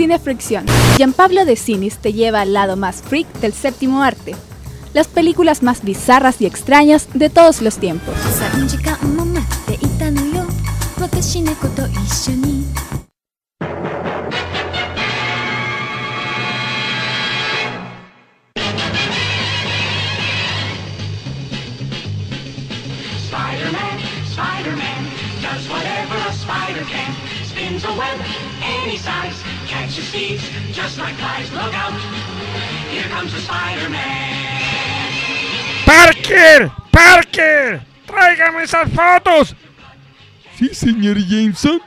Cine Cinefricción. Gianpablo de Cinis te lleva al lado más freak del séptimo arte. Las películas más bizarras y extrañas de todos los tiempos. Spider-Man does whatever a spider can, spins a web any size catches thieves just like flies. Look out, here comes the Spider-Man. ¡Parker! ¡Parker! ¡Tráigame esas fotos! Sí, señor Jameson.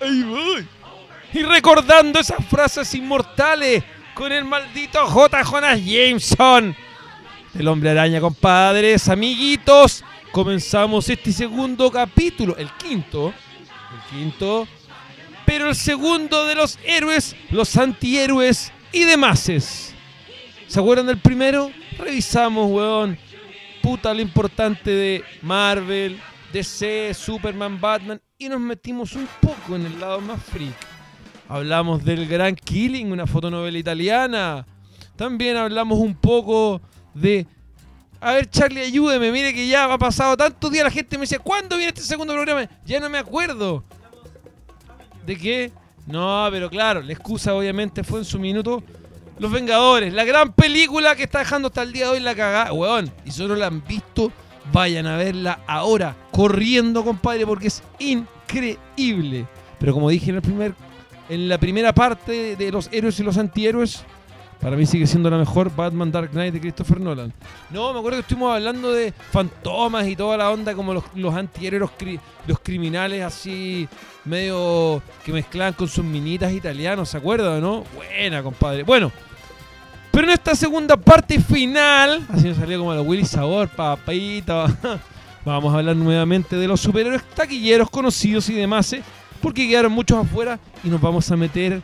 Ahí voy. Y recordando esas frases inmortales con el maldito J. Jonas Jameson. El hombre araña, compadres, amiguitos. Comenzamos este segundo capítulo, el quinto. El quinto. Pero el segundo de los héroes, los antihéroes y demases. ¿Se acuerdan del primero? Revisamos, weón. Puta lo importante de Marvel, DC, Superman, Batman. Y nos metimos un poco en el lado más freak. Hablamos del Gran Killing, una fotonovela italiana. También hablamos un poco de. A ver, Charlie, ayúdeme. Mire que ya ha pasado tantos días. La gente me dice, ¿cuándo viene este segundo programa? Ya no me acuerdo. ¿De qué? No, pero claro, la excusa obviamente fue en su minuto. Los Vengadores, la gran película que está dejando hasta el día de hoy la cagada, weón. Y si no la han visto, vayan a verla ahora, corriendo, compadre, porque es increíble. Pero como dije en el primer, en la primera parte de los héroes y los antihéroes, para mí sigue siendo la mejor Batman Dark Knight de Christopher Nolan. No, me acuerdo que estuvimos hablando de fantomas y toda la onda como los, los antihéroes, los, cri- los criminales así medio que mezclaban con sus minitas italianos, ¿se acuerdan, no? Buena, compadre. Bueno, pero en esta segunda parte final, así me salió como la Willy Sabor, papita, vamos a hablar nuevamente de los superhéroes taquilleros conocidos y demás, ¿eh? porque quedaron muchos afuera y nos vamos a meter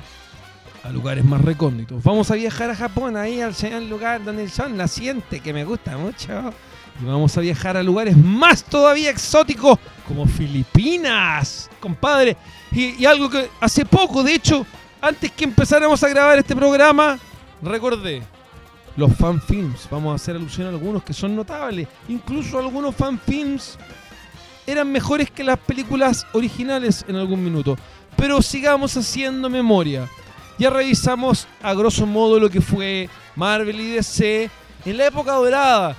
a lugares más recónditos. Vamos a viajar a Japón, ahí al al lugar donde el sol naciente, que me gusta mucho. Y vamos a viajar a lugares más todavía exóticos, como Filipinas, compadre. Y, y algo que hace poco, de hecho, antes que empezáramos a grabar este programa, recordé. Los fanfilms, vamos a hacer alusión a algunos que son notables. Incluso algunos fanfilms eran mejores que las películas originales en algún minuto. Pero sigamos haciendo memoria. Ya revisamos a grosso modo lo que fue Marvel y DC en la época dorada,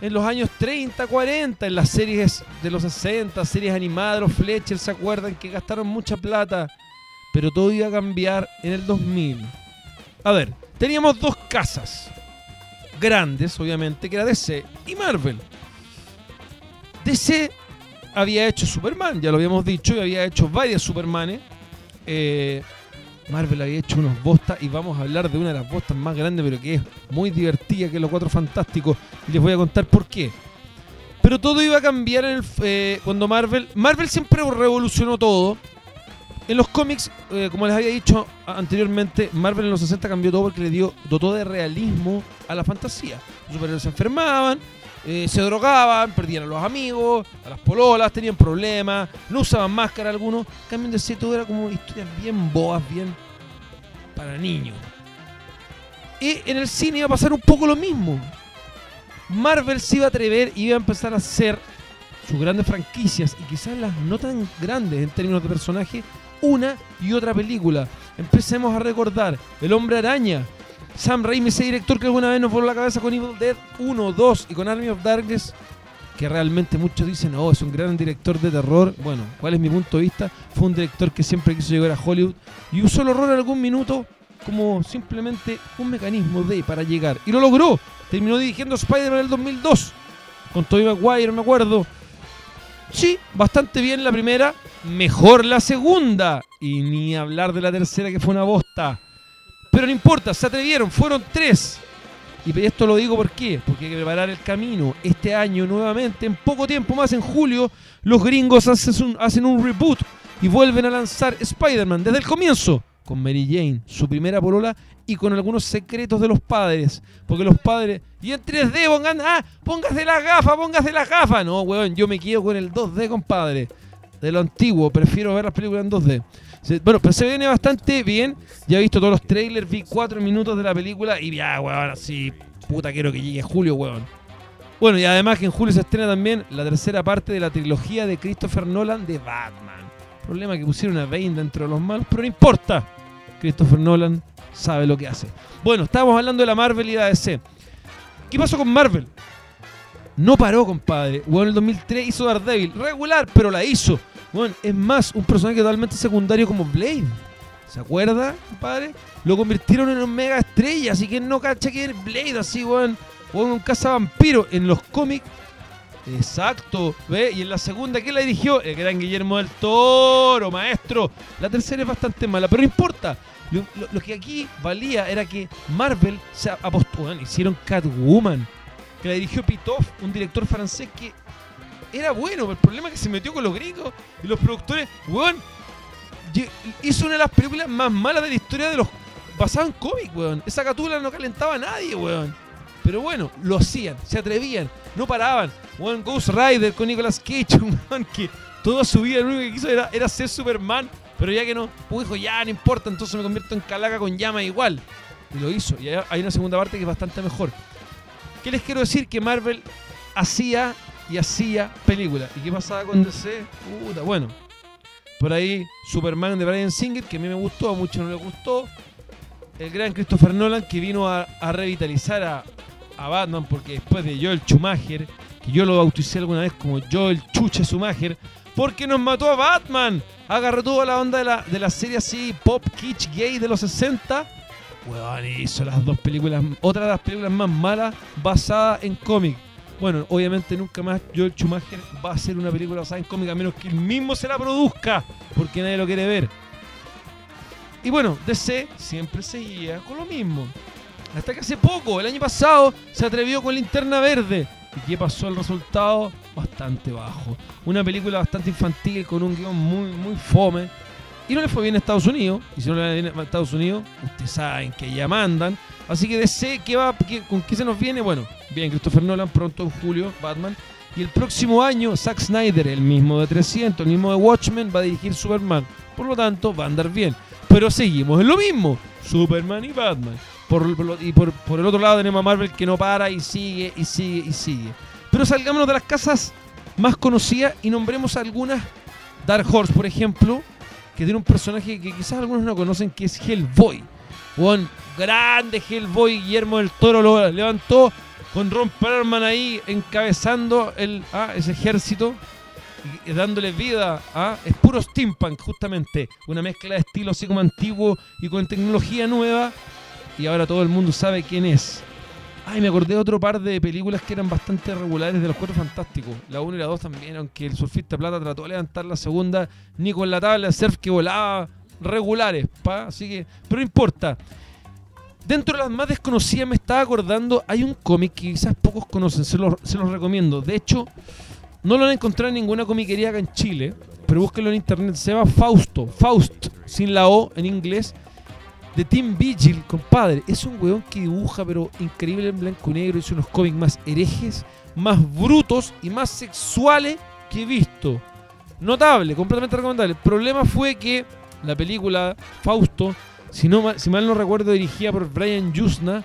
en los años 30, 40, en las series de los 60, series animadas, los Fletcher, ¿se acuerdan? Que gastaron mucha plata, pero todo iba a cambiar en el 2000. A ver, teníamos dos casas grandes, obviamente, que era DC y Marvel. DC había hecho Superman, ya lo habíamos dicho, y había hecho varias Supermanes. Eh, Marvel había hecho unos bostas y vamos a hablar de una de las bostas más grandes, pero que es muy divertida, que es Los Cuatro Fantásticos. Y les voy a contar por qué. Pero todo iba a cambiar en el, eh, cuando Marvel... Marvel siempre revolucionó todo. En los cómics, eh, como les había dicho anteriormente, Marvel en los 60 cambió todo porque le dio dotó de realismo a la fantasía. Los superhéroes se enfermaban, eh, se drogaban, perdían a los amigos, a las pololas, tenían problemas, no usaban máscara algunos. En DC todo era como historias bien boas, bien para niños. Y en el cine iba a pasar un poco lo mismo. Marvel se iba a atrever y iba a empezar a hacer sus grandes franquicias y quizás las no tan grandes en términos de personaje, una y otra película. Empecemos a recordar El Hombre Araña, Sam Raimi, ese director que alguna vez nos voló la cabeza con Evil Dead 1, 2 y con Army of Darkness, que realmente muchos dicen, oh, es un gran director de terror. Bueno, ¿cuál es mi punto de vista? Fue un director que siempre quiso llegar a Hollywood y usó el horror en algún minuto como simplemente un mecanismo de para llegar. Y lo logró. Terminó dirigiendo Spider-Man en el 2002 con Tobey Maguire, me acuerdo. Sí, bastante bien la primera, mejor la segunda. Y ni hablar de la tercera que fue una bosta. Pero no importa, se atrevieron, fueron tres. Y esto lo digo por qué, porque hay que preparar el camino. Este año nuevamente, en poco tiempo más, en julio, los gringos hacen un, hacen un reboot y vuelven a lanzar Spider-Man desde el comienzo. Con Mary Jane, su primera polola, y con algunos secretos de los padres. Porque los padres. Y en 3D pongan. ¡Ah! Póngase las gafas, póngase las gafas. No, weón, yo me quedo con el 2D, compadre. De lo antiguo, prefiero ver las películas en 2D. Bueno, pero se viene bastante bien. Ya he visto todos los trailers, vi cuatro minutos de la película y ya, weón, así, puta, quiero que llegue julio, weón. Bueno, y además que en julio se estrena también la tercera parte de la trilogía de Christopher Nolan de Batman. Problema que pusieron a Bane dentro de los malos, pero no importa. Christopher Nolan sabe lo que hace. Bueno, estábamos hablando de la Marvel y la DC. ¿Qué pasó con Marvel? No paró, compadre. Bueno, en el 2003 hizo Daredevil. Regular, pero la hizo. Bueno, es más, un personaje totalmente secundario como Blade. ¿Se acuerda, compadre? Lo convirtieron en un mega estrella, así que no cacha que es Blade, así, weón. Weón, un cazavampiro en los cómics. Exacto, ¿ve? Y en la segunda, ¿quién la dirigió? El gran Guillermo del Toro, maestro. La tercera es bastante mala, pero no importa. Lo, que aquí valía era que Marvel se apostó, weón, hicieron Catwoman, que la dirigió Pitoff, un director francés que era bueno, pero el problema es que se metió con los gringos y los productores, weón, hizo una de las películas más malas de la historia de los basadas en cómic, weón. Esa catula no calentaba a nadie, weón. Pero bueno, lo hacían, se atrevían, no paraban. Weón, Ghost Rider con Nicolas Cage, weón que toda su vida lo único que quiso era, era ser Superman. Pero ya que no, pues dijo, ya no importa, entonces me convierto en calaca con llama igual. Y lo hizo. Y hay una segunda parte que es bastante mejor. ¿Qué les quiero decir? Que Marvel hacía y hacía películas. ¿Y qué pasaba con DC? Puta, bueno. Por ahí, Superman de Brian Singer, que a mí me gustó, a muchos no les gustó. El gran Christopher Nolan, que vino a, a revitalizar a, a Batman, porque después de Joel Schumacher, que yo lo bauticé alguna vez como Joel Chuche Schumacher, porque nos mató a Batman. Agarró toda la onda de la, de la serie así, pop, kitsch, gay de los 60. Weón, hizo las dos películas, otra de las películas más malas basadas en cómic. Bueno, obviamente nunca más Joel Schumacher va a hacer una película basada en cómic a menos que él mismo se la produzca, porque nadie lo quiere ver. Y bueno, DC siempre seguía con lo mismo. Hasta que hace poco, el año pasado, se atrevió con Linterna Verde. ¿Y qué pasó? El resultado bastante bajo. Una película bastante infantil con un guion muy, muy fome. Y no le fue bien a Estados Unidos. Y si no le va bien a Estados Unidos, ustedes saben que ya mandan. Así que DC, ¿qué va, ¿con qué se nos viene? Bueno, bien, Christopher Nolan pronto en julio, Batman. Y el próximo año, Zack Snyder, el mismo de 300, el mismo de Watchmen, va a dirigir Superman. Por lo tanto, va a andar bien. Pero seguimos en lo mismo. Superman y Batman. Por, por lo- y por, por el otro lado tenemos a Marvel que no para y sigue y sigue y sigue. Pero salgámonos de las casas más conocidas y nombremos algunas. Dark Horse, por ejemplo, que tiene un personaje que quizás algunos no conocen, que es Hellboy. Un grande Hellboy, Guillermo del Toro lo levantó con Ron Perlman ahí encabezando el, ah, ese ejército y- dándole vida a es puro steampunk justamente. Una mezcla de estilo así como antiguo y con tecnología nueva. Y ahora todo el mundo sabe quién es. Ay me acordé de otro par de películas que eran bastante regulares de los cuatro fantásticos. La 1 y la 2 también aunque el surfista plata trató de levantar la segunda ni con la tabla de surf que volaba regulares pa así que pero no importa Dentro de las más desconocidas me estaba acordando, hay un cómic que quizás pocos conocen, se los, recomiendo. De hecho, no lo han encontrado en ninguna comiquería acá en Chile, pero búsquenlo en internet. Se llama Fausto, Faust, sin la O en inglés, de Tim Vigil, compadre. Es un weón que dibuja, pero increíble en blanco y negro. Hizo unos cómics más herejes, más brutos y más sexuales que he visto. Notable, completamente recomendable. El problema fue que la película Fausto, si, no, si mal no recuerdo, dirigida por Brian Yuzna,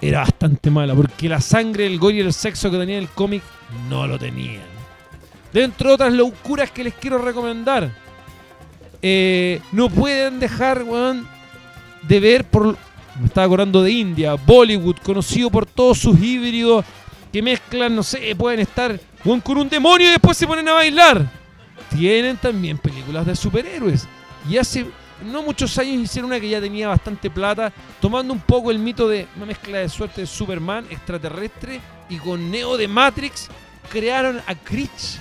era bastante mala, porque la sangre, el gore y el sexo que tenía el cómic no lo tenían. Dentro de otras locuras que les quiero recomendar, eh, no pueden dejar, weón, de ver por. Me estaba acordando de India, Bollywood, conocido por todos sus híbridos que mezclan, no sé, pueden estar con un demonio y después se ponen a bailar. Tienen también películas de superhéroes. Y hace no muchos años hicieron una que ya tenía bastante plata, tomando un poco el mito de una mezcla de suerte de Superman extraterrestre y con Neo de Matrix, crearon a Critch.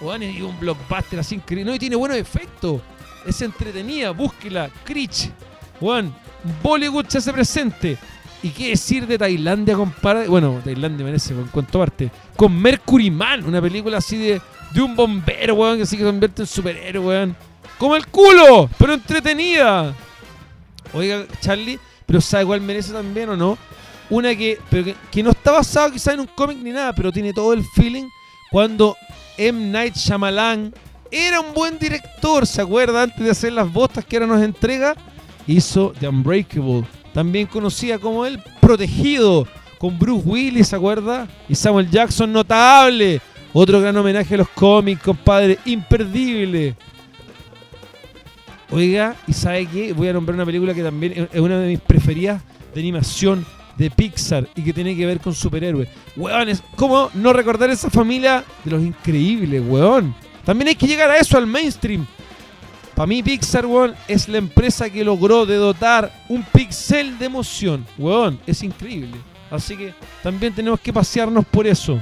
Y un blockbuster así increíble. No, y tiene buenos efectos. Es entretenida, búsquela. Critch. Weón, Bollywood se hace presente. ¿Y qué decir de Tailandia compadre? Bueno, Tailandia merece en cuanto parte. Con Mercury Man, una película así de, de un bombero, weón, que así que se convierte en superhéroe, weón. Como el culo, pero entretenida. Oiga, Charlie, pero ¿sabe cuál merece también o no? Una que, pero que, no está basado quizá en un cómic ni nada, pero tiene todo el feeling cuando M. Night Shyamalan era un buen director, ¿se acuerda? Antes de hacer las botas que ahora nos entrega, hizo The Unbreakable, también conocida como El Protegido, con Bruce Willis, ¿se acuerda? Y Samuel Jackson, notable. Otro gran homenaje a los cómics, compadre, imperdible. Oiga, ¿y sabe qué? Voy a nombrar una película que también es una de mis preferidas de animación de Pixar y que tiene que ver con superhéroes. Weón, es- ¿cómo no recordar esa familia de los increíbles, weón? También hay que llegar a eso, al mainstream. Para mí Pixar, weón, es la empresa que logró de dotar un pixel de emoción. Weón, es increíble. Así que también tenemos que pasearnos por eso.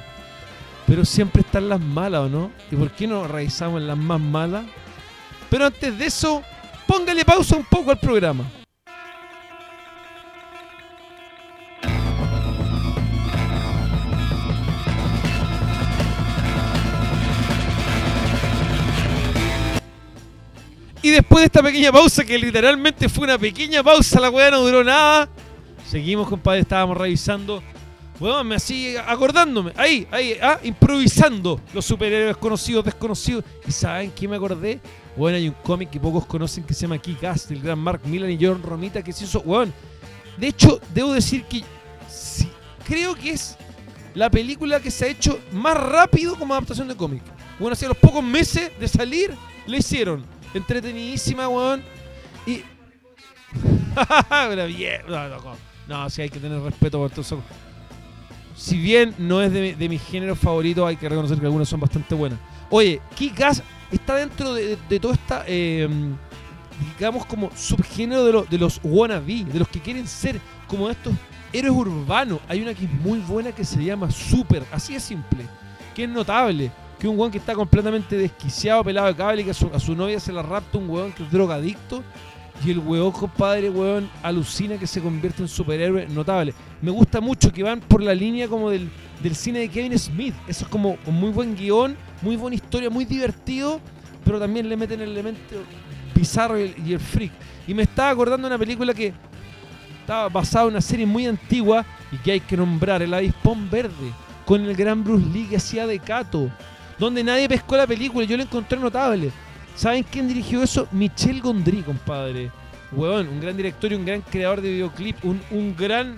Pero siempre están las malas, ¿o no? ¿Y por qué no revisamos las más malas? Pero antes de eso, póngale pausa un poco al programa. Y después de esta pequeña pausa, que literalmente fue una pequeña pausa, la weá no duró nada. Seguimos, compadre, estábamos revisando. Weón, me así acordándome. Ahí, ahí, ah, improvisando los superhéroes conocidos, desconocidos. ¿Y saben qué me acordé? Bueno, hay un cómic que pocos conocen que se llama Kick-Ass, del gran Mark Millar y John Romita, que se hizo, weón. De hecho, debo decir que sí, creo que es la película que se ha hecho más rápido como adaptación de cómic. Bueno, hace los pocos meses de salir, le hicieron. Entretenidísima, weón. Y. No, no, no. No, sí hay que tener respeto por todos. Si bien no es de, de mis géneros favoritos, hay que reconocer que algunas son bastante buenas. Oye, Kick-Ass está dentro de, de, de toda esta, eh, digamos, como subgénero de, lo- de los wannabe, de los que quieren ser como estos héroes urbanos. Hay una que es muy buena que se llama Super, así de simple, que es notable. Que un weón que está completamente desquiciado, pelado de cable, que a su, a su novia se la rapta un weón que es drogadicto. Y el weón, compadre, weón, alucina que se convierte en superhéroe notable. Me gusta mucho que van por la línea como del, cine de Kevin Smith. Eso es como un muy buen guion, muy buena historia, muy divertido, pero también le meten el elemento bizarro y el, freak. Y me estaba acordando de una película que estaba basada en una serie muy antigua y que hay que nombrar, El Avispón Verde, con el gran Bruce Lee que hacía de Cato, donde nadie pescó la película yo la encontré notable. ¿Saben quién dirigió eso? Michel Gondry, compadre. Huevón, un gran director y un gran creador de videoclip, un, un gran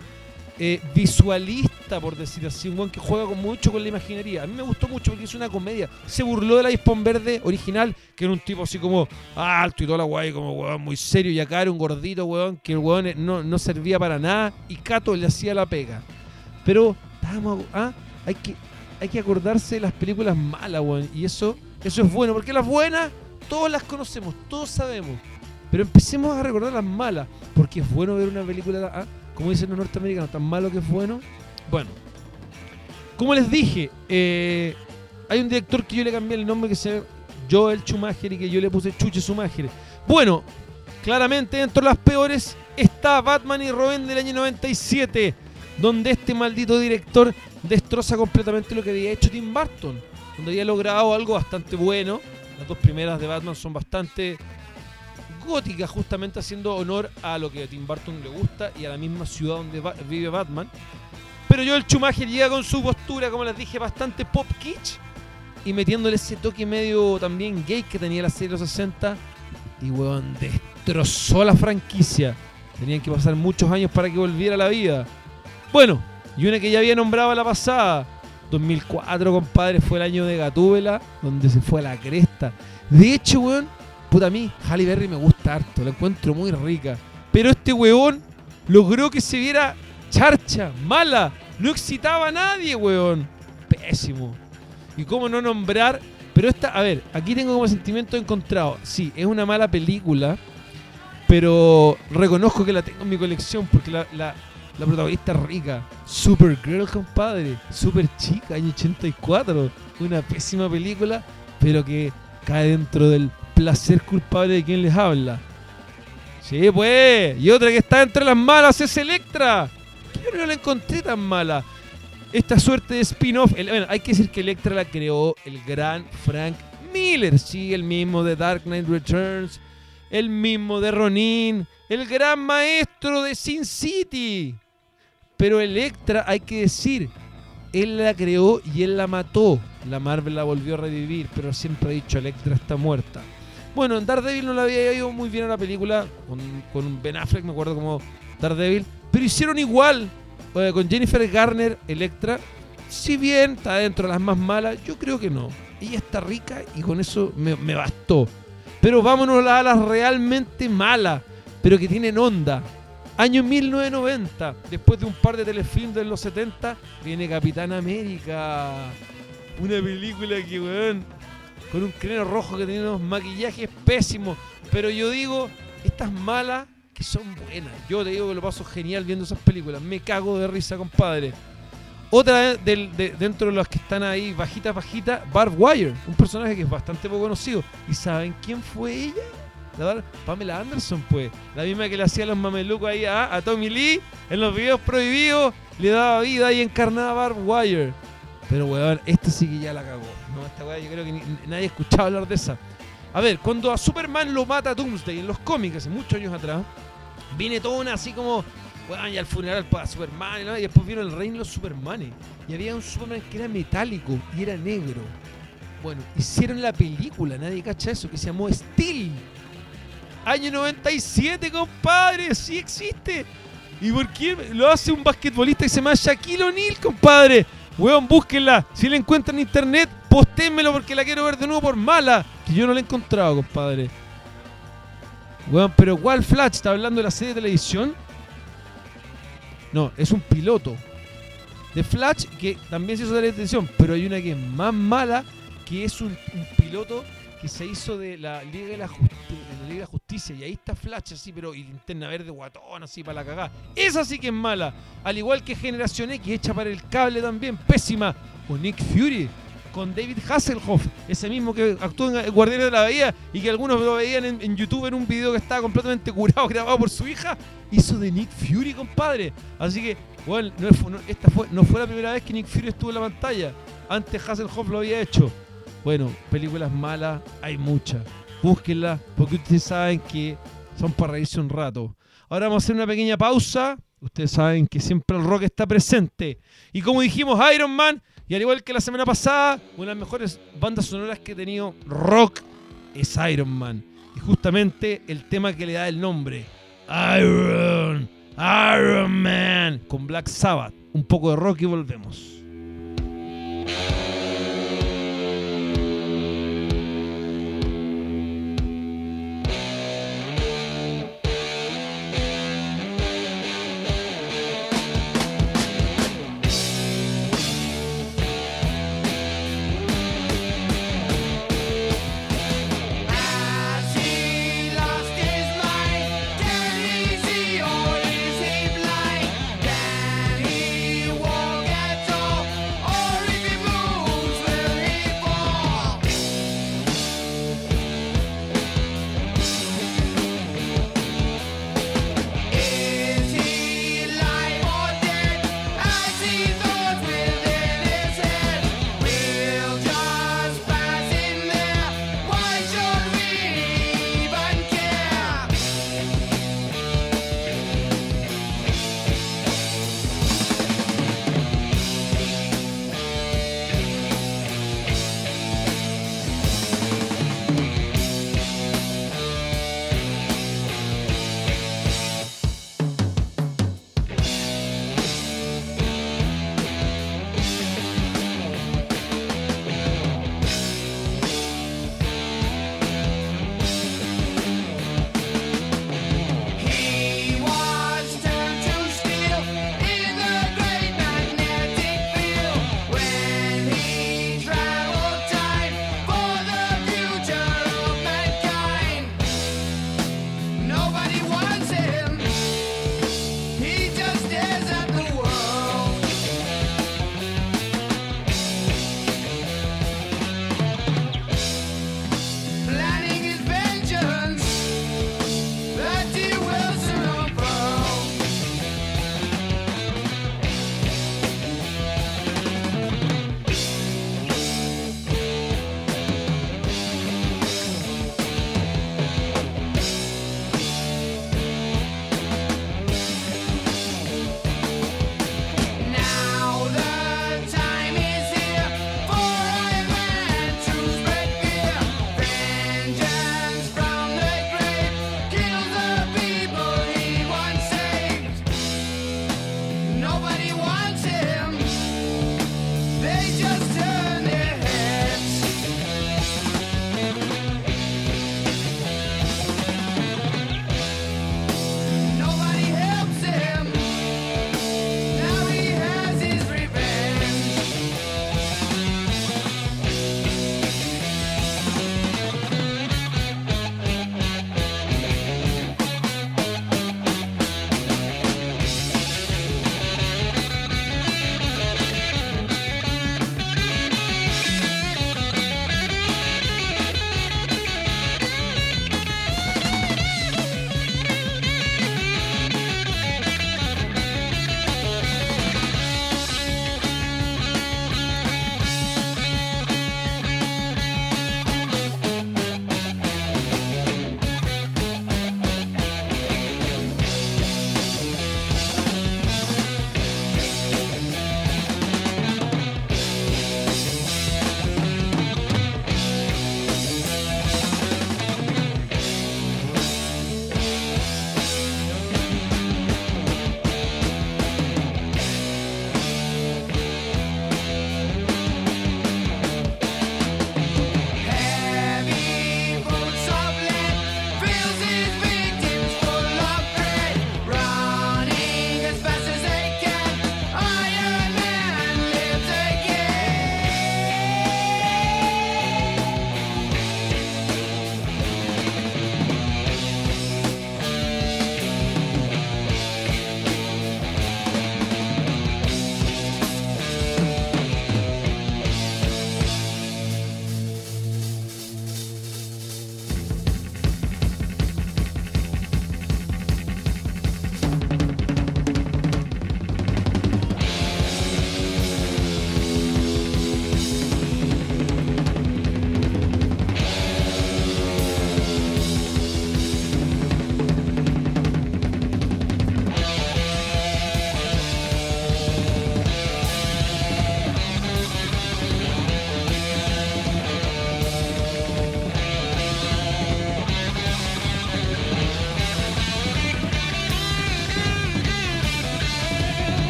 eh, visualista, por decir así, un weón que juega con mucho con la imaginería. A mí me gustó mucho porque es una comedia. Se burló del Avispón Verde original, que era un tipo así como alto y toda la guay, como weón muy serio. Y acá era un gordito, weón, que el weón eh, no, no servía para nada y Cato le hacía la pega. Pero, estábamos, ah, hay que, hay que acordarse de las películas malas, weón. Y eso, eso es bueno, porque las buenas, todos las conocemos, todos sabemos. Pero empecemos a recordar las malas, porque es bueno ver una película, ah, como dicen los norteamericanos, tan malo que es bueno. Bueno, como les dije, eh, hay un director que yo le cambié el nombre que se Joel Schumacher y que yo le puse Chuche Schumacher. Bueno, claramente dentro de las peores está Batman y Robin del año 97, donde este maldito director destroza completamente lo que había hecho Tim Burton, donde había logrado algo bastante bueno. Las dos primeras de Batman son bastante góticas, justamente haciendo honor a lo que a Tim Burton le gusta y a la misma ciudad donde vive Batman. Pero Joel Schumacher llega con su postura, como les dije, bastante pop kitsch y metiéndole ese toque medio también gay que tenía la serie de los 60 y weón, destrozó la franquicia. Tenían que pasar muchos años para que volviera a la vida. Bueno, y una que ya había nombrado a la pasada, 2004, compadre, fue el año de Gatúbela, donde se fue a la cresta. De hecho, weón, puta a mí, Halle Berry me gusta harto, la encuentro muy rica. Pero este weón logró que se viera charcha, mala, no excitaba a nadie, weón. Pésimo. Y cómo no nombrar. Pero esta, a ver, aquí tengo como sentimiento encontrado. Sí, es una mala película, pero reconozco que la tengo en mi colección porque la, la, la protagonista rica. Supergirl, compadre. Super chica, año 84. Una pésima película, pero que cae dentro del placer culpable de quien les habla. Sí, pues. Y otra que está entre las malas es Electra. Que yo no la encontré tan mala. Esta suerte de spin-off. Bueno, hay que decir que Electra la creó el gran Frank Miller. Sí, el mismo de Dark Knight Returns. El mismo de Ronin. El gran maestro de Sin City. Pero Electra, hay que decir él la creó y él la mató. La Marvel la volvió a revivir, pero siempre ha dicho Electra está muerta. Bueno, en Daredevil no le había ido muy bien a la película, con, con Ben Affleck, me acuerdo como Daredevil, pero hicieron igual eh, con Jennifer Garner, Electra. Si bien está dentro de las más malas, yo creo que no. Ella está rica y con eso me, me bastó. Pero vámonos a las realmente malas, pero que tienen onda. Año 1990, después de un par de telefilms de los 70, viene Capitán América. Una película que, weón, con un cráneo rojo que tiene unos maquillajes pésimos. Pero yo digo, estas malas que son buenas. Yo te digo que lo paso genial viendo esas películas. Me cago de risa, compadre. Otra del- de- dentro de las que están ahí, bajitas, bajitas, Barb Wire, un personaje que es bastante poco conocido. ¿Y saben quién fue ella? La Pamela Anderson, pues. La misma que le hacía los mamelucos ahí a, a Tommy Lee en los videos prohibidos. Le daba vida y encarnaba a Barb Wire. Pero, weón, esta sí que ya la cagó. No, esta weá yo creo que ni- nadie ha escuchado hablar de esa. A ver, cuando a Superman lo mata Doomsday en los cómics hace muchos años atrás, viene toda una así como, weón, y al funeral para Superman, ¿no? y después vino el reino de los Supermanes. Y había un Superman que era metálico y era negro. Bueno, hicieron la película, nadie cacha eso, que se llamó Steel. Año 97, compadre, sí existe. ¿Y por qué lo hace un basquetbolista que se llama Shaquille O'Neal, compadre? Weón, búsquenla. Si la encuentran en internet, posténmelo porque la quiero ver de nuevo por mala. Que yo no la he encontrado, compadre. Weón, pero ¿cuál Flash? ¿Está hablando de la serie de televisión? No, es un piloto. De Flash, que también se hizo de televisión, pero hay una que es más mala, que es un, piloto que se hizo de la Liga de la, Justi- de la Justicia. Y ahí está Flash así, pero y linterna verde guatón así para la cagada. Esa sí que es mala. Al igual que Generación X, hecha para el cable también, pésima. O Nick Fury, con David Hasselhoff, ese mismo que actuó en Guardianes de la Bahía y que algunos lo veían en, YouTube en un video que estaba completamente curado, grabado por su hija, hizo de Nick Fury, compadre. Así que, bueno, no- esta fue, no fue la primera vez que Nick Fury estuvo en la pantalla. Antes Hasselhoff lo había hecho. Bueno, películas malas hay muchas. Búsquenlas porque ustedes saben que son para reírse un rato. Ahora vamos a hacer una pequeña pausa. Ustedes saben que siempre el rock está presente. Y como dijimos, Iron Man, y al igual que la semana pasada, una de las mejores bandas sonoras que he tenido rock es Iron Man. Y justamente el tema que le da el nombre, Iron, Iron Man, con Black Sabbath. Un poco de rock y volvemos.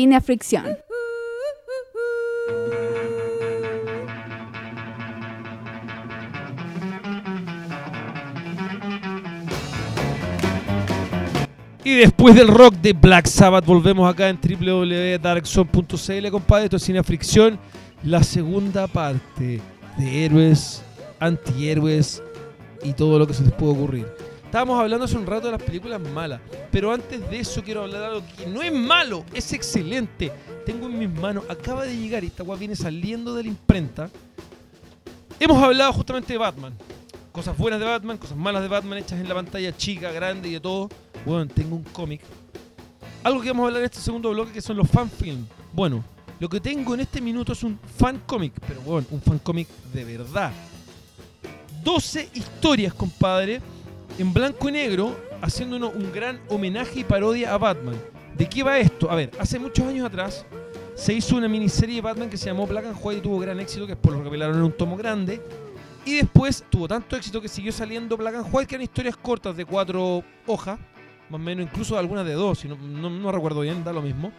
Cine Fricción. Y después del rock de Black Sabbath, volvemos acá en www.darkzone.cl, compadre. Esto es Cine Fricción, la segunda parte de héroes, antihéroes y todo lo que se les puede ocurrir. Estábamos hablando hace un rato de las películas malas, pero antes de eso quiero hablar de algo que no es malo, es excelente. Tengo en mis manos, acaba de llegar y esta weá viene saliendo de la imprenta. Hemos hablado justamente de Batman. Cosas buenas de Batman, cosas malas de Batman hechas en la pantalla chica, grande y de todo. Bueno, tengo un cómic. Algo que vamos a hablar en este segundo bloque que son los fanfilms. Bueno, lo que tengo en este minuto es un fan cómic, pero bueno, un fan cómic de verdad. 12 historias, compadre, en blanco y negro, haciéndonos un gran homenaje y parodia a Batman. ¿De qué va esto? A ver, hace muchos años atrás se hizo una miniserie de Batman que se llamó Black and White y tuvo gran éxito, que después lo revelaron en un tomo grande. Y después tuvo tanto éxito que siguió saliendo Black and White, que eran historias cortas de cuatro hojas, más o menos, incluso algunas de dos, si no, no, no recuerdo bien, da lo mismo.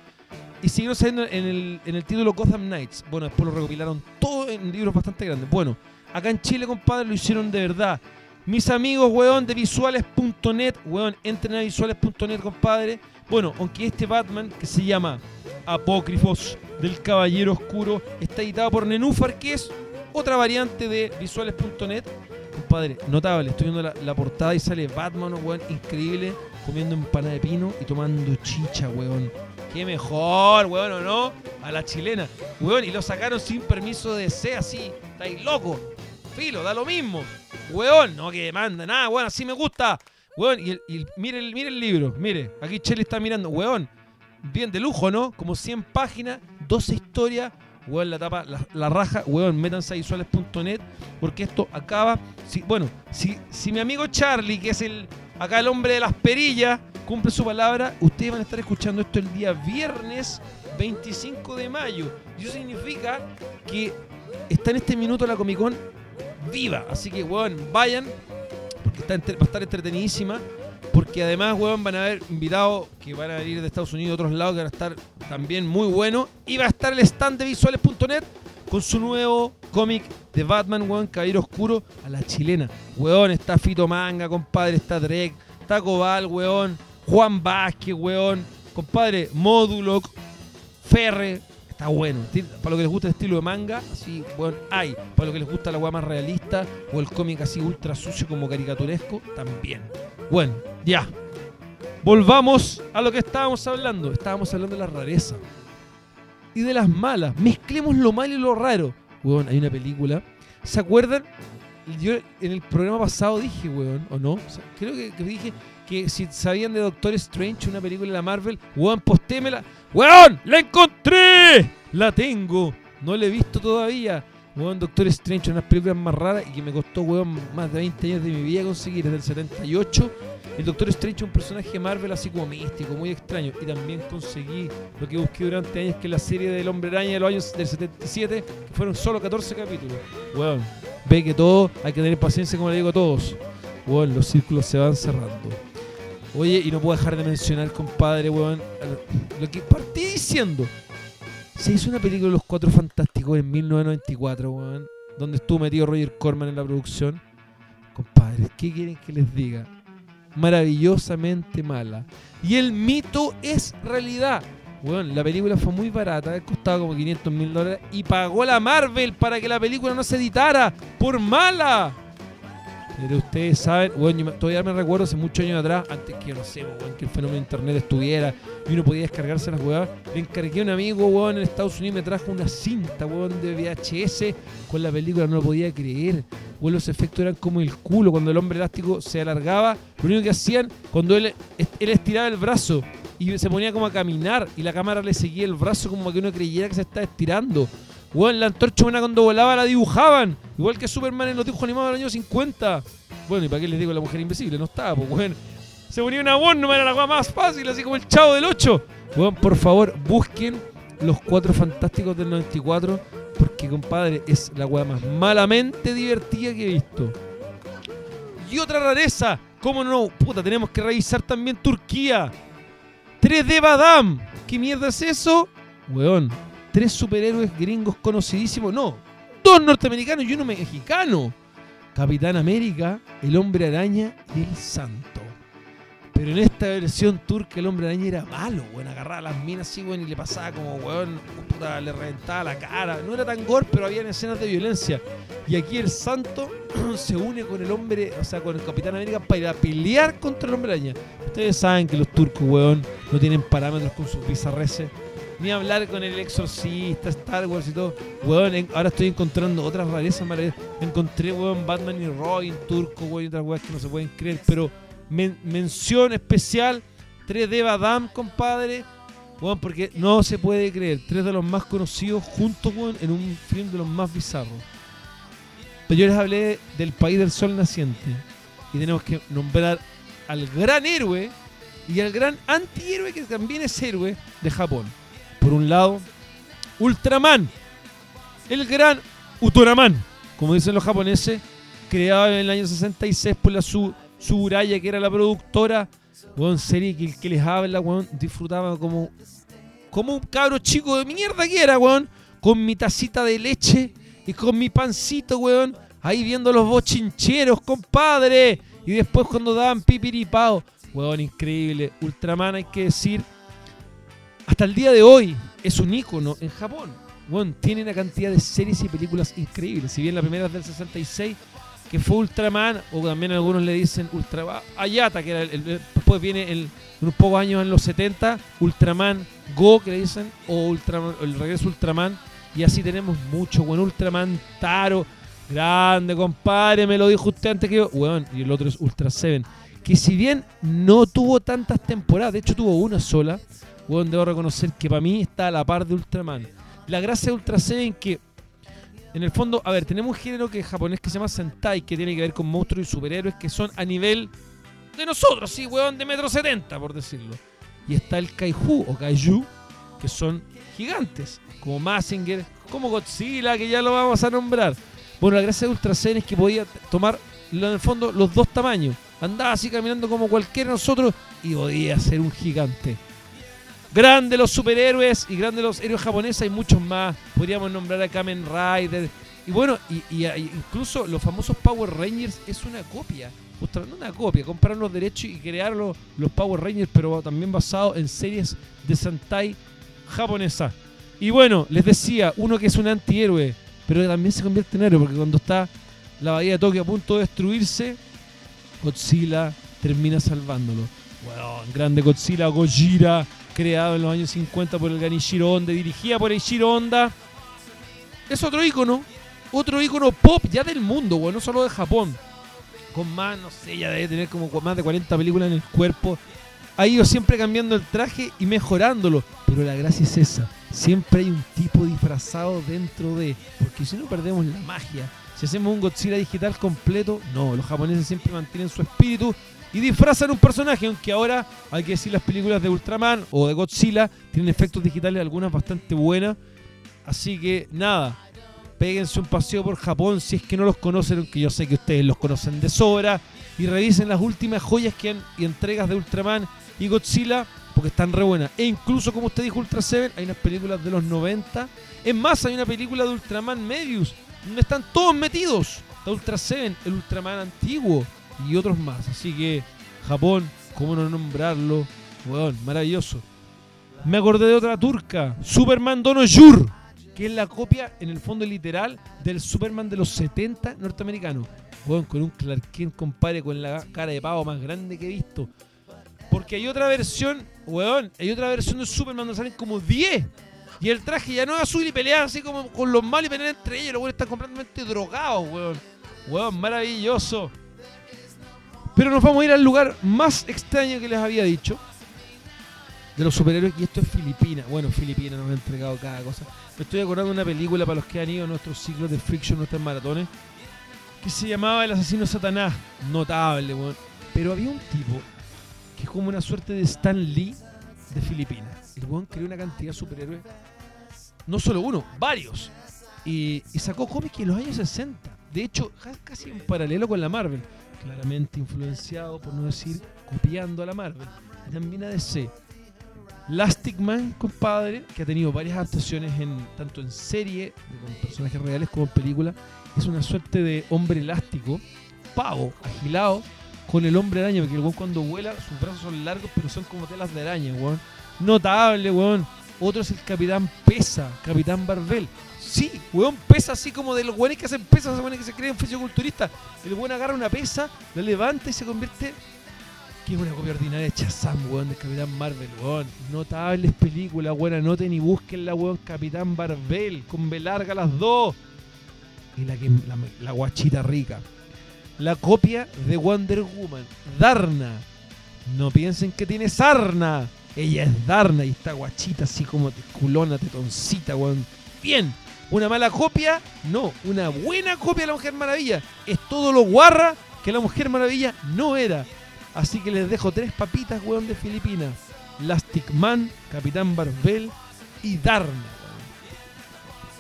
Y siguieron saliendo en el, en el título Gotham Knights. Bueno, después lo recopilaron todo en libros bastante grandes. Bueno, acá en Chile, compadre, lo hicieron de verdad. Mis amigos, weón, de visuales.net, weón, entren a visuales.net, compadre. Bueno, aunque este Batman, que se llama Apócrifos del Caballero Oscuro, está editado por Nenúfar, que es otra variante de visuales.net. Compadre, notable, estoy viendo la, portada y sale Batman, weón, increíble, comiendo empanada de pino y tomando chicha, weón. Qué mejor, weón, ¿o no? A la chilena. Weón, y lo sacaron sin permiso de C, así. Estáis loco. Filo, da lo mismo. Weón, no que manda nada, weón, así me gusta. Weón, y, el- y mire, el, mire el libro, mire, aquí Chele está mirando, weón, bien de lujo, ¿no? Como 100 páginas, 12 historias, weón, la tapa, la, la raja, weón, métanse a visuales.net, porque esto acaba, si, bueno, si, si mi amigo Charlie, que es el, acá el hombre de las perillas, cumple su palabra, ustedes van a estar escuchando esto el día viernes 25 de mayo. Y eso significa que está en este minuto la Comic Con viva. Así que, weón, vayan, porque está va a estar entretenidísima. Porque además, weón, van a haber invitados que van a venir de Estados Unidos y otros lados que van a estar también muy buenos. Y va a estar el stand de visuales.net con su nuevo cómic de Batman, weón, Caballero Oscuro a la chilena. Weón, está Fito Manga, compadre, está Drake, está Cobal, weón, Juan Vázquez, weón, compadre, Módulo, Ferre, está bueno. Para lo que les gusta el estilo de manga, así, bueno, hay. Para lo que les gusta la weá más realista o el cómic así ultra sucio como caricaturesco, también. Bueno, ya. Volvamos a lo que estábamos hablando. Estábamos hablando de la rareza. Y de las malas. Mezclemos lo malo y lo raro. Weón, hay una película. ¿Se acuerdan? Yo en el programa pasado dije, weón, ¿o no? O sea, creo que, que dije que si sabían de Doctor Strange, una película de la Marvel, weón, postémela. ¡Weón! ¡La encontré! ¡La tengo! No la he visto todavía. Weón, Doctor Strange, una de las películas más raras y que me costó, weón, más de 20 años de mi vida conseguir, desde el 78. El Doctor Strange es un personaje Marvel así como místico, muy extraño. Y también conseguí lo que busqué durante años, que es la serie del Hombre Araña de los años del 77, que fueron solo 14 capítulos. Weón, ve que todo, hay que tener paciencia como le digo a todos. Weón, los círculos se van cerrando. Oye, y no puedo dejar de mencionar, compadre, weón, lo que partí diciendo. Se hizo una película de Los Cuatro Fantásticos en 1994, weón, donde estuvo metido Roger Corman en la producción. Compadre, ¿qué quieren que les diga? Maravillosamente mala. Y el mito es realidad. Weón, la película fue muy barata, costaba como 500 mil dólares y pagó la Marvel para que la película no se editara por mala. Pero ustedes saben, bueno, yo todavía me recuerdo hace muchos años atrás, antes que no sé, weón, que el fenómeno de internet estuviera y uno podía descargarse las weas, le encargué a un amigo, weón, en Estados Unidos me trajo una cinta, weón, de VHS con la película, no lo podía creer. Weón, los efectos eran como el culo, cuando el hombre elástico se alargaba, lo único que hacían, cuando él, él estiraba el brazo y se ponía como a caminar y la cámara le seguía el brazo como que uno creyera que se estaba estirando. Weón, la antorcha humana cuando volaba la dibujaban. Igual que Superman en los dibujos animados del año 50. Bueno, ¿y para qué les digo la mujer invisible? No estaba, pues, weón. Se ponía una voz, no era la weá más fácil, así como el chavo del 8. Weón, por favor, busquen los cuatro fantásticos del 94. Porque, compadre, es la weá más malamente divertida que he visto. Y otra rareza, ¿cómo no? Puta, tenemos que revisar también Turquía. 3D Badam, ¿Qué mierda es eso? Weón, tres superhéroes gringos conocidísimos. No, dos norteamericanos y uno mexicano. Capitán América, el Hombre Araña y el Santo. Pero en esta versión turca el Hombre Araña era malo, weón. Agarraba las minas así, weón, y le pasaba como, weón, puta, le reventaba la cara. No era tan gore, pero había escenas de violencia. Y aquí el Santo se une con el hombre, o sea, con el Capitán América para ir a pelear contra el Hombre Araña. Ustedes saben que los turcos, weón, no tienen parámetros con sus bizarreces. Ni hablar con el exorcista, Star Wars y todo. Weón, ahora estoy encontrando otras rarezas maravillosas. Encontré, weón, Batman y Robin, turco, weón, y otras weas que no se pueden creer. Pero men- mención especial, 3D Badam, compadre. Weón, porque no se puede creer. Tres de los más conocidos juntos, en un film de los más bizarros. Pero yo les hablé del país del sol naciente. Y tenemos que nombrar al gran héroe y al gran antihéroe que también es héroe de Japón. Por un lado, Ultraman, el gran Utoraman, como dicen los japoneses, creado en el año 66 por la Su Suburaya, que era la productora. Weón, serie que el que les habla, weón, disfrutaba como, como un cabro chico de mierda que era, weón, con mi tacita de leche y con mi pancito, weón, ahí viendo los bochincheros, compadre. Y después cuando daban pipiripao, weón, increíble. Ultraman, hay que decir, hasta el día de hoy es un ícono en Japón. Weón, tiene una cantidad de series y películas increíbles. Si bien la primera es del 66, que fue Ultraman, o también algunos le dicen Ultra Ayata, que era el, después viene el, unos pocos años en los 70, Ultraman Go, que le dicen, o Ultraman, el regreso Ultraman, y así tenemos mucho, weón, Ultraman Taro, grande, compadre, me lo dijo usted antes que yo, weón, y el otro es Ultra Seven, que si bien no tuvo tantas temporadas, de hecho tuvo una sola, weón, debo reconocer que para mí está a la par de Ultraman. La gracia de Ultra que en el fondo, a ver, tenemos un género que es japonés que se llama Sentai, que tiene que ver con monstruos y superhéroes que son a nivel de nosotros, sí, weón, de metro setenta, por decirlo. Y está el Kaiju o Kaiju, que son gigantes, como Mazinger, como Godzilla, que ya lo vamos a nombrar. Bueno, la gracia de Ultra Seven es que podía tomar, en el fondo, los dos tamaños. Andaba así caminando como cualquiera de nosotros y podía ser un gigante. Grande los superhéroes y grande los héroes japoneses, hay muchos más. Podríamos nombrar a Kamen Rider. Y bueno, y, incluso los famosos Power Rangers es una copia. Justamente una copia. Compraron los derechos y crearon los, Power Rangers, pero también basado en series de Sentai japonesa. Y bueno, les decía, uno que es un antihéroe, pero que también se convierte en héroe, porque cuando está la bahía de Tokio a punto de destruirse, Godzilla termina salvándolo. Bueno, grande Godzilla, Gojira, creado en los años 50 por el gran Ishiro Honda, dirigida por Ishiro Honda. Es otro ícono, otro ícono pop ya del mundo, bueno, no solo de Japón. Con más, no sé, ya debe tener como más de 40 películas en el cuerpo. Ha ido siempre cambiando el traje y mejorándolo. Pero la gracia es esa. Siempre hay un tipo disfrazado dentro de. Porque si no perdemos la magia. Si hacemos un Godzilla digital completo, no. Los japoneses siempre mantienen su espíritu y disfrazan un personaje. Aunque ahora hay que decir las películas de Ultraman o de Godzilla tienen efectos digitales, algunas bastante buenas. Así que nada, péguense un paseo por Japón si es que no los conocen, aunque yo sé que ustedes los conocen de sobra, y revisen las últimas joyas que han, y entregas de Ultraman y Godzilla, porque están re buenas. E incluso, como usted dijo, Ultra Seven, hay unas películas de los 90. Es más, hay una película de Ultraman Medius, donde están todos metidos. Está Ultra el Ultraman antiguo y otros más. Así que, Japón, cómo no nombrarlo, weón, maravilloso. Me acordé de otra turca, Superman Dono Jur, que es la copia, en el fondo literal, del Superman de los 70 norteamericano. Weón, con un Clark Kent, compadre, con la cara de pavo más grande que he visto. Porque hay otra versión, weón, hay otra versión de Superman donde salen como 10. Y el traje ya no es azul y pelean así como con los malos y pelean entre ellos. Los weones están completamente drogados, weón. Weón, maravilloso. Pero nos vamos a ir al lugar más extraño que les había dicho. De los superhéroes, y esto es Filipinas. Bueno, Filipinas nos ha entregado cada cosa. Me estoy acordando de una película para los que han ido a nuestros ciclos de fiction, nuestras maratones, que se llamaba El asesino Satanás. Notable, weón. Pero había un tipo que es como una suerte de Stan Lee de Filipinas. El weón creó una cantidad de superhéroes. No solo uno, varios. Y, sacó cómics en los años 60. De hecho, casi en paralelo con la Marvel. Claramente influenciado, por no decir, copiando a la Marvel. Y también a DC. Lastic Man, compadre, que ha tenido varias adaptaciones en tanto en serie, con personajes reales, como en película. Es una suerte de hombre elástico, pavo, agilado, con el hombre araña, porque el weón cuando vuela, sus brazos son largos, pero son como telas de araña, weón. Notable, weón. Otro es el Capitán Pesa, Capitán Barbel. Sí, weón, pesa así como de los weones que hacen pesas, esos weones que se creen fisioculturistas. El weón agarra una pesa, la levanta y se convierte. Que es una copia ordinaria de Shazam, weón, del Capitán Marvel, weón. Notables películas, weón. Anoten y búsquenla, weón. Capitán Barbel, con B larga las dos. Y la, que, la, la guachita rica. La copia de Wonder Woman, Darna. No piensen que tiene sarna. Ella es Darna y está guachita así como culona, tetoncita, weón. Bien. Una mala copia, no. Una buena copia de la Mujer Maravilla. Es todo lo guarra que la Mujer Maravilla no era. Así que les dejo tres papitas, weón, de Filipinas. Lastic Man, Capitán Barbel y Darna.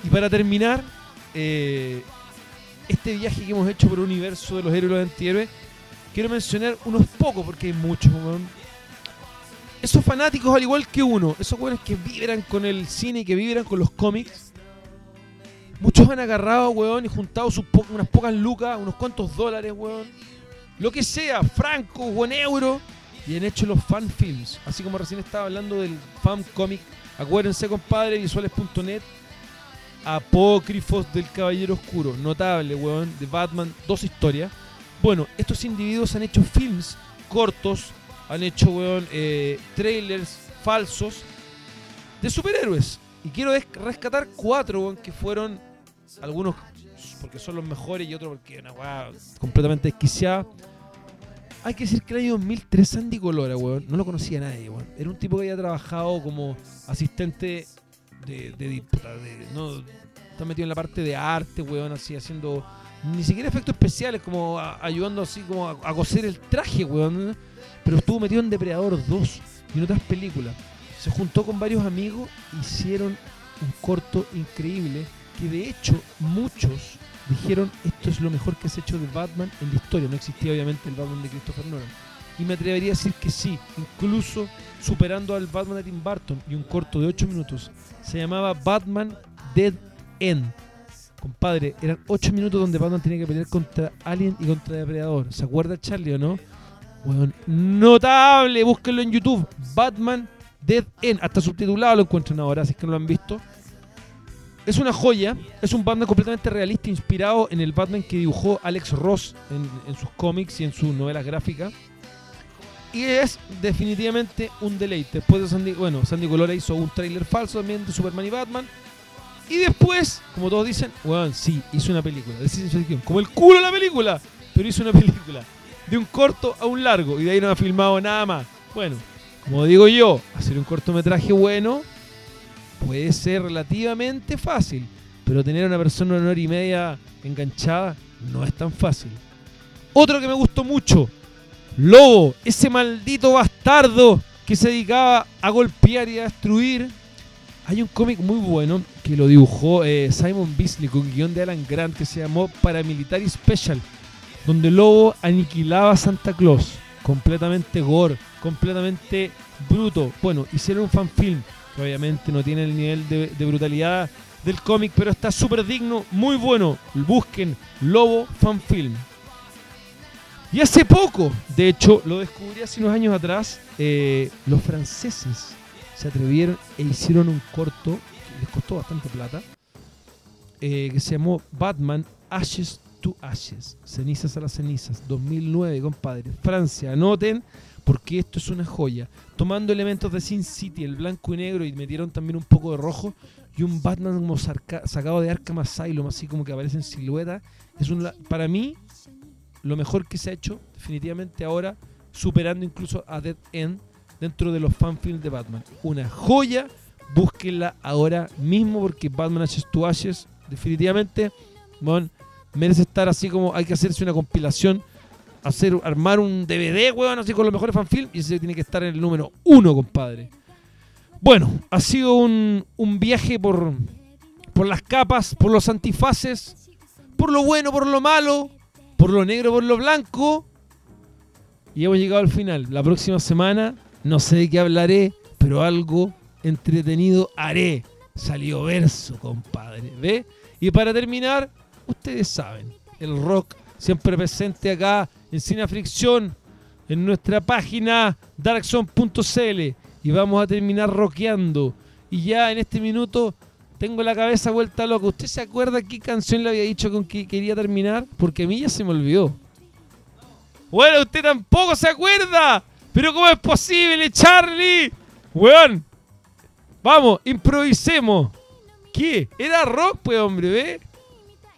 Y para terminar, eh, este viaje que hemos hecho por el universo de los héroes los antihéroes, quiero mencionar unos pocos, porque hay muchos, weón. Esos fanáticos, al igual que uno, esos weones que vibran con el cine y que vibran con los cómics, muchos han agarrado, weón, y juntado sus po- unas pocas lucas, unos cuantos dólares, weón. Lo que sea, franco o en euro, y han hecho los fan films. Así como recién estaba hablando del fan comic. Acuérdense, compadre, visuales.net. Apócrifos del Caballero Oscuro. Notable, weón. De Batman. Dos historias. Bueno, estos individuos han hecho films cortos. Han hecho, weón, eh, trailers falsos de superhéroes. Y quiero rescatar cuatro, weón, que fueron algunos porque son los mejores y otros porque una weá completamente desquiciada. Hay que decir que el año 2003 Sandy Colora, weón, no lo conocía nadie, weón. Era un tipo que había trabajado como asistente de, de, de- no, está metido en la parte de arte, weón, así haciendo ni siquiera efectos especiales, como a- ayudando así como a, a coser el traje, weón. Pero estuvo metido en Depredador 2 y en otras películas. Se juntó con varios amigos, hicieron un corto increíble que de hecho muchos dijeron esto es lo mejor que se ha hecho de Batman en la historia. No existía obviamente el Batman de Christopher Nolan. Y me atrevería a decir que sí, incluso superando al Batman de Tim Burton y un corto de 8 minutos. Se llamaba Batman Dead End. Compadre, eran 8 minutos donde Batman tenía que pelear contra Alien y contra Depredador. ¿Se acuerda Charlie o no? Weón, notable, búsquenlo en YouTube. Batman Dead End, hasta subtitulado lo encuentran ahora, si es que no lo han visto. Es una joya, es un Batman completamente realista, inspirado en el Batman que dibujó Alex Ross en, en sus cómics y en sus novelas gráficas. Y es definitivamente un deleite. Después de Sandy, bueno, Sandy Colora hizo un tráiler falso también de Superman y Batman. Y después, como todos dicen, weón, sí, hizo una película. Como el culo de la película, pero hizo una película. De un corto a un largo. Y de ahí no ha filmado nada más. Bueno, como digo yo, hacer un cortometraje bueno puede ser relativamente fácil. Pero tener a una persona una hora y media enganchada no es tan fácil. Otro que me gustó mucho, Lobo, ese maldito bastardo que se dedicaba a golpear y a destruir. Hay un cómic muy bueno que lo dibujó eh, Simon Beasley con guion de Alan Grant que se llamó Paramilitary Special, donde Lobo aniquilaba a Santa Claus. Completamente gore, completamente bruto. Bueno, hicieron un fanfilm que obviamente no tiene el nivel de, brutalidad del cómic, pero está súper digno, muy bueno. Busquen Lobo Fanfilm. Y hace poco, de hecho, lo descubrí hace unos años atrás, eh, los franceses se atrevieron e hicieron un corto que les costó bastante plata, eh, que se llamó Batman Ashes to Ashes, Cenizas a las Cenizas, 2009, compadre. Francia, anoten, porque esto es una joya. Tomando elementos de Sin City, el blanco y negro, y metieron también un poco de rojo, y un Batman como sacado de Arkham Asylum, así como que aparece en silueta. Es un, para mí, lo mejor que se ha hecho, definitivamente ahora, superando incluso a Dead End dentro de los fanfilms de Batman. Una joya, búsquenla ahora mismo porque Batman Ashes to Ashes, definitivamente, bueno, merece estar así como hay que hacerse una compilación, hacer armar un DVD, weón, así con los mejores fanfilms y ese tiene que estar en el número uno, compadre. Bueno, ha sido un, un viaje por, por las capas, por los antifaces, por lo bueno, por lo malo, por lo negro, por lo blanco. Y hemos llegado al final. La próxima semana no sé de qué hablaré, pero algo entretenido haré. Salió verso, compadre. ¿Ve? Y para terminar, ustedes saben, el rock siempre presente acá en Cine Fricción, en nuestra página darkson.cl. Y vamos a terminar rockeando. Y ya en este minuto tengo la cabeza vuelta loca. ¿Usted se acuerda qué canción le había dicho con que quería terminar? Porque a mí ya se me olvidó. Bueno, usted tampoco se acuerda. Pero ¿cómo es posible, Charlie? Weón. Vamos, improvisemos. ¿Qué? Era rock, pues, hombre, ¿ve?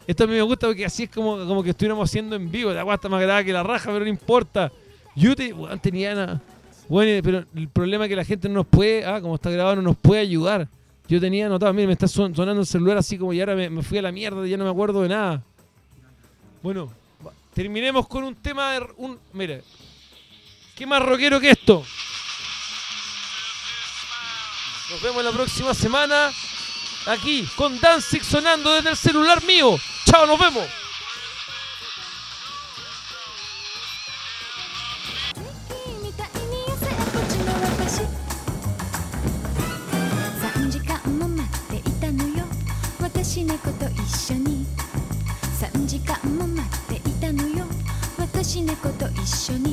Esto a mí me gusta porque así es como, como que estuviéramos haciendo en vivo. La agua está más grave que la raja, pero no importa. Yo te, weón, tenía nada. Bueno, pero el problema es que la gente no nos puede, ah, como está grabado, no nos puede ayudar. Yo tenía anotado, mire, me está son- sonando el celular así como y ahora me, fui a la mierda, ya no me acuerdo de nada. Bueno, terminemos con un tema de... Un, mire, ¿qué más rockero que esto? Nos vemos la próxima semana aquí con Danzig sonando desde el celular mío. chao, nos vemos.「3時間も待っていたのよ。私猫と一緒に」